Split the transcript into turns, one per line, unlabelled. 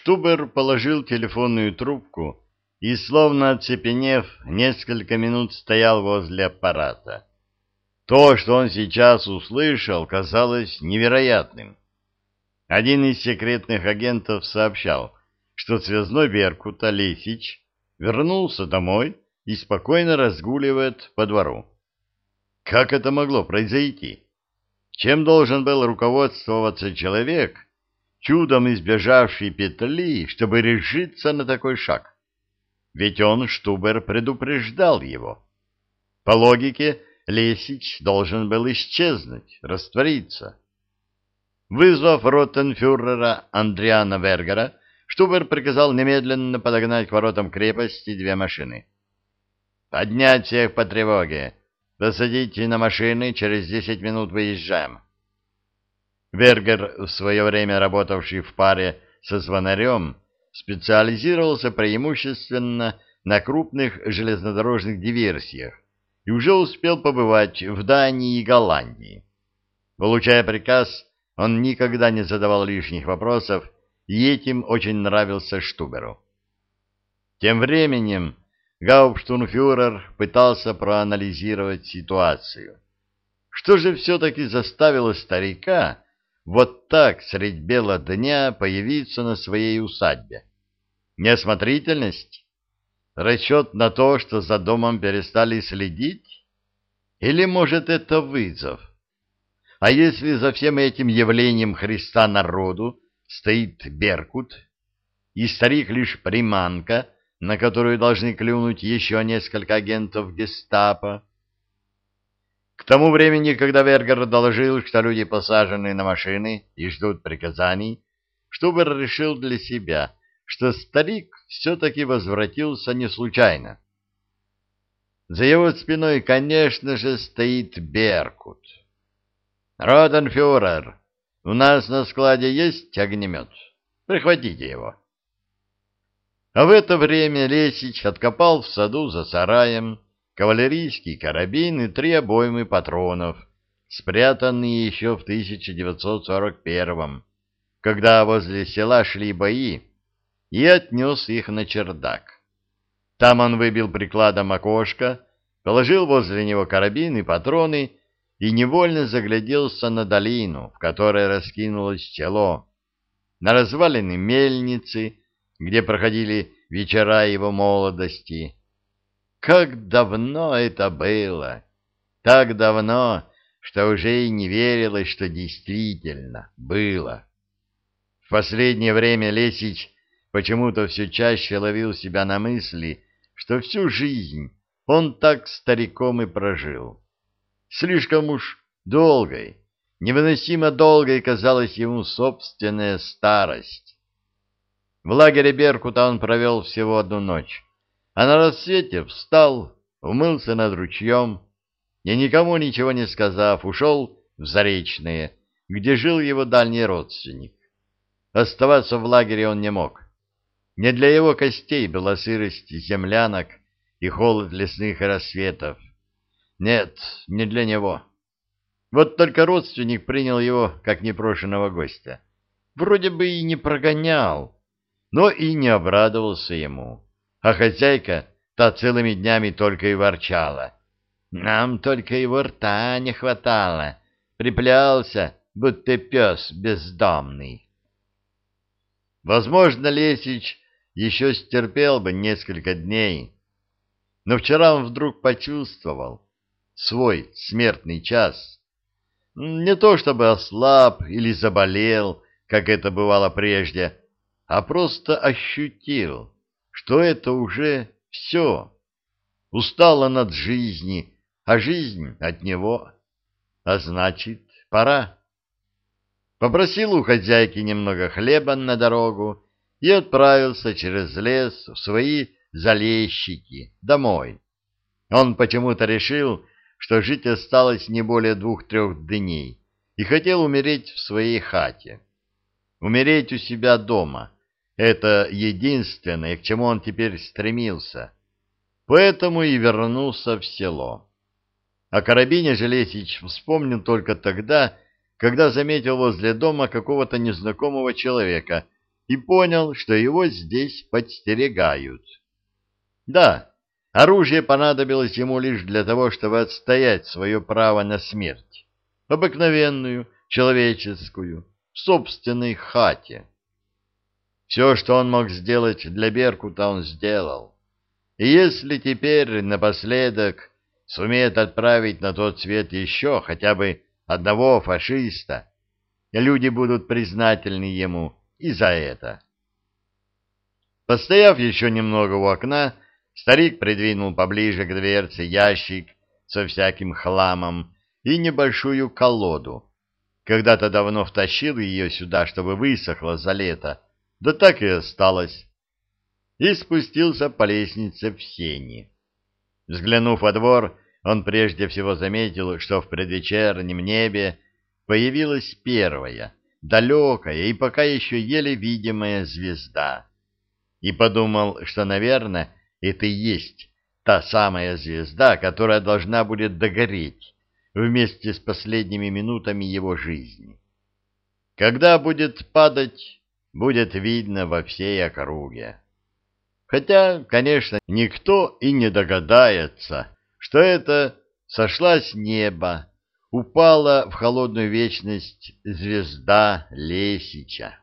Штубер положил телефонную трубку и, словно оцепенев, несколько минут стоял возле аппарата. То, что он сейчас услышал, казалось невероятным. Один из секретных агентов сообщал, что связной Беркута Лисич вернулся домой и спокойно разгуливает по двору. Как это могло произойти? Чем должен был руководствоваться человек, чудом избежавший петли, чтобы решиться на такой шаг? Ведь он, Штубер, предупреждал его. По логике, Лесич должен был исчезнуть, раствориться. Вызвав ротенфюрера Андриана Вергера, Штубер приказал немедленно подогнать к воротам крепости две машины. «Поднять всех по тревоге! Посадите на машины, через десять минут выезжаем!» Вергер, в свое время работавший в паре со звонарем, специализировался преимущественно на крупных железнодорожных диверсиях и уже успел побывать в Дании и Голландии. Получая приказ, он никогда не задавал лишних вопросов, и этим очень нравился Штуберу. Тем временем Гауптштурмфюрер пытался проанализировать ситуацию. Что же все-таки заставило старика вот так средь бела дня появиться на своей усадьбе? Неосмотрительность? Расчет на то, что за домом перестали следить? Или, может, это вызов? А если за всем этим явлением Христа народу стоит Беркут, и старик лишь приманка, на которую должны клюнуть еще несколько агентов гестапо? К тому времени, когда Вергер доложил, что люди посажены на машины и ждут приказаний, Штубер решил для себя, что старик все-таки возвратился не случайно. За его спиной, конечно же, стоит Беркут. «Ротенфюрер, у нас на складе есть огнемет? Прихватите его». А в это время Лесич откопал в саду за сараем кавалерийский карабин и три обоймы патронов, спрятанные еще в 1941-м, когда возле села шли бои, и отнес их на чердак. Там он выбил прикладом окошко, положил возле него карабин и патроны и невольно загляделся на долину, в которой раскинулось село, на развалины мельницы, где проходили вечера его молодости. Как давно это было! Так давно, что уже и не верилось, что действительно было. В последнее время Лесич почему-то все чаще ловил себя на мысли, что всю жизнь он так стариком и прожил. Слишком уж долгой, невыносимо долгой казалась ему собственная старость. В лагере Беркута он провел всего одну ночь, а на рассвете встал, умылся над ручьем и, никому ничего не сказав, ушел в Заречное, где жил его дальний родственник. Оставаться в лагере он не мог. Не для его костей была сырость землянок и холод лесных рассветов. Нет, не для него. Вот только родственник принял его как непрошенного гостя. Вроде бы и не прогонял, но и не обрадовался ему. А хозяйка та целыми днями только и ворчала. Нам только его рта не хватало. Приплялся, будто пес бездомный. Возможно, Лесич еще стерпел бы несколько дней, но вчера он вдруг почувствовал, свой смертный час. Не то чтобы ослаб или заболел, как это бывало прежде, а просто ощутил, что это уже все. Устал он от жизни, а жизнь от него. А значит, пора. Попросил у хозяйки немного хлеба на дорогу и отправился через лес в свои залещики домой. Он почему-то решил, что жить осталось не более двух-трех дней, и хотел умереть в своей хате. Умереть у себя дома — это единственное, к чему он теперь стремился. Поэтому и вернулся в село. О карабине Желесич вспомнил только тогда, когда заметил возле дома какого-то незнакомого человека и понял, что его здесь подстерегают. Да, оружие понадобилось ему лишь для того, чтобы отстоять свое право на смерть, обыкновенную, человеческую, в собственной хате. Все, что он мог сделать для Беркута, он сделал. И если теперь напоследок сумеет отправить на тот свет еще хотя бы одного фашиста, люди будут признательны ему и за это. Постояв еще немного у окна, старик придвинул поближе к дверце ящик со всяким хламом и небольшую колоду. Когда-то давно втащил ее сюда, чтобы высохла за лето, да так и осталось. И спустился по лестнице в сени. Взглянув во двор, он прежде всего заметил, что в предвечернем небе появилась первая, далекая и пока еще еле видимая звезда. И подумал, что, наверное, это и есть та самая звезда, которая должна будет догореть вместе с последними минутами его жизни. Когда будет падать, будет видно во всей округе. Хотя, конечно, никто и не догадается, что это сошла с неба, упала в холодную вечность звезда Лесича.